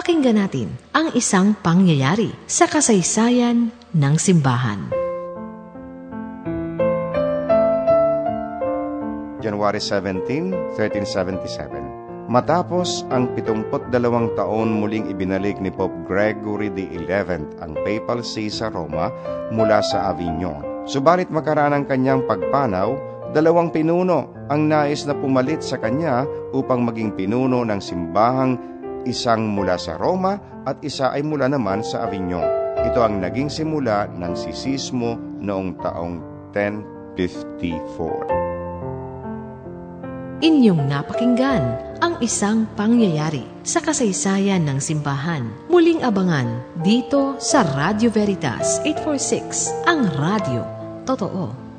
Pakinggan natin ang isang pangyayari sa kasaysayan ng simbahan. January 17, 1377. Matapos ang 72 taon muling ibinalik ni Pope Gregory XI ang papal see sa Roma mula sa Avignon. Subalit makaraan ng kanyang pagpanaw, dalawang pinuno ang nais na pumalit sa kanya upang maging pinuno ng simbahang isang mula sa Roma at isa ay mula naman sa Avignon. Ito ang naging simula ng sisismo noong taong 1054. Inyong napakinggan ang isang pangyayari sa kasaysayan ng simbahan. Muling abangan dito sa Radio Veritas 846, ang radio. Totoo.